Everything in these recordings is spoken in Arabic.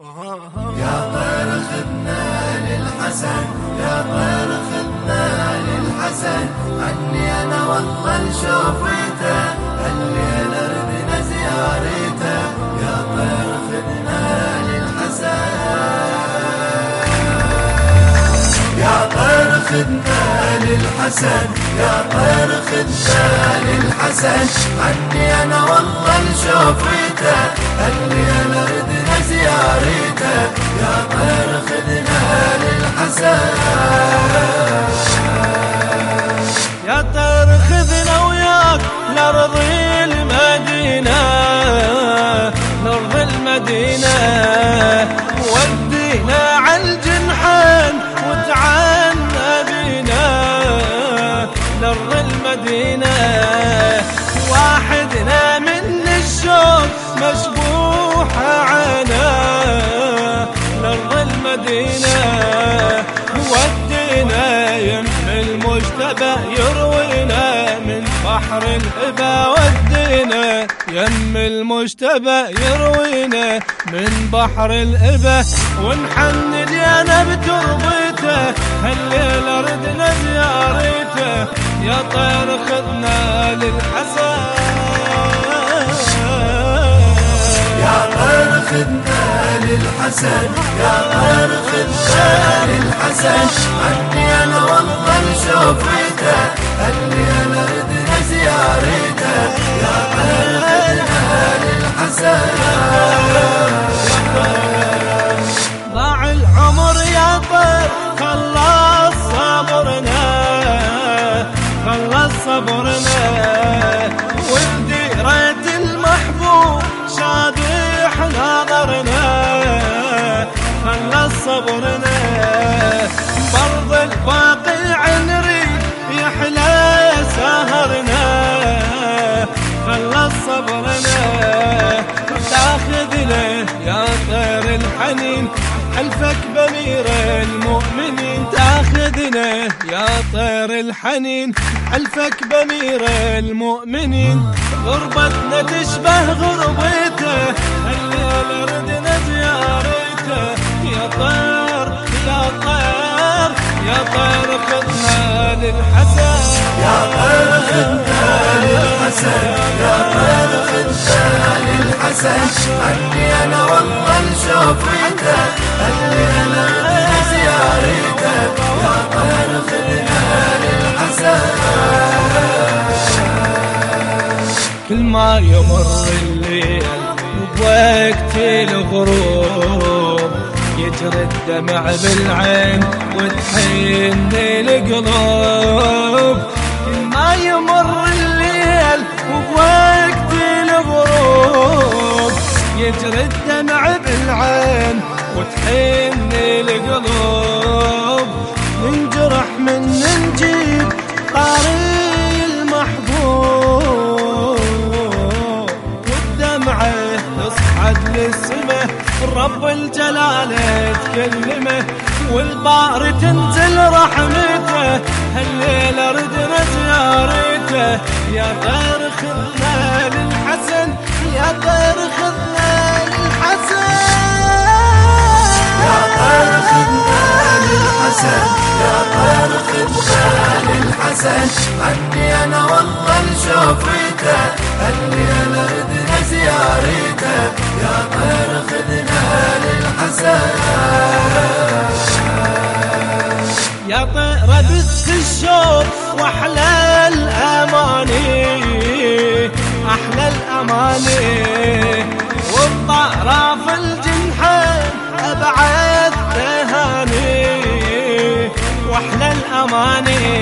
يا طير خذنا للحسن يا طير خذنا للحسن عني أنا والله شوفيته الليلة ردنا زيارته يا طير خذنا للحسن يا طير خذنا للحسن يا طير خذنا للحسن عني أنا والله شوفيته الليلة المجتبى يروينا من بحر الهبة ودينا يم المجتبى يروينا من بحر الهبة. ونحن ديانا بتربيته هالليلة ردنا زيارته يا طير خذنا للحسن. يا طير خذنا للحسن يا طير خذنا للحسن عني أنا والله شوفيته اللي أنا ردنا زيارته. يا طير خذنا صبرنا. برض الواقع نريد يحلى سهرنا. خلص صبرنا. تاخذ له يا طير الحنين. حلفك بمير المؤمنين. تاخذنا يا طير الحنين. حلفك بمير المؤمنين. غربتنا تشبه غربته. خذنا للحسن يا طير خذنا للحسن يا طير خذنا للحسن عني أنا والله شوفيته اللي انا ردنا زيارته يا طير خذنا للحسن كل ما يمر الليل وبوقت الغروب يجري الدمع بالعين وتحن القلوب ما يمر الليل وبوقت الغروب. يجري الدمع بالعين وتحن القلوب ننجرح من نجيب طاري تصعد للسماء رب الجلال تكلمه والبار تنزل رحمته. هالليلة ردنا زيارته. يا طير خذنا للحسن يا طير خذنا للحسن. يا طير خذنا للحسن يا طير خذنا للحسن عني أنا والله شوفيته اللي أنا ردنا زيارته. يا طير خذنا للحسن. يا طير بث الشوق وأحلى الأماني. أحلى الأماني. وبطرف الجنحين أبعد تهاني. وأحلى الأماني.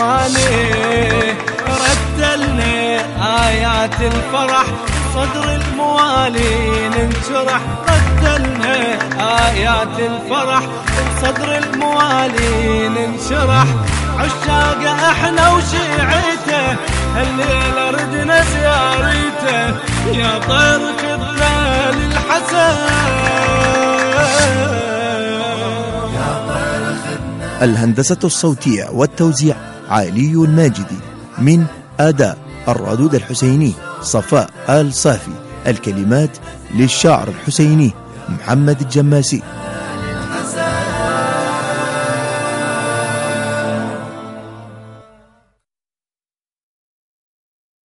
أحلى الاماني رتلنا آيات الفرح صدر الموالي ننشرح رتلنا آيات الفرح صدر الموالي ننشرح عشاق إحنا وشيعته الليلة ردنا زيارته يا طير خذنا للحسن الهندسة الصوتية والتوزيع. علي الماجدي من أداء الردود الحسيني صفاء آل صافي. الكلمات للشاعر الحسيني محمد الجماسي.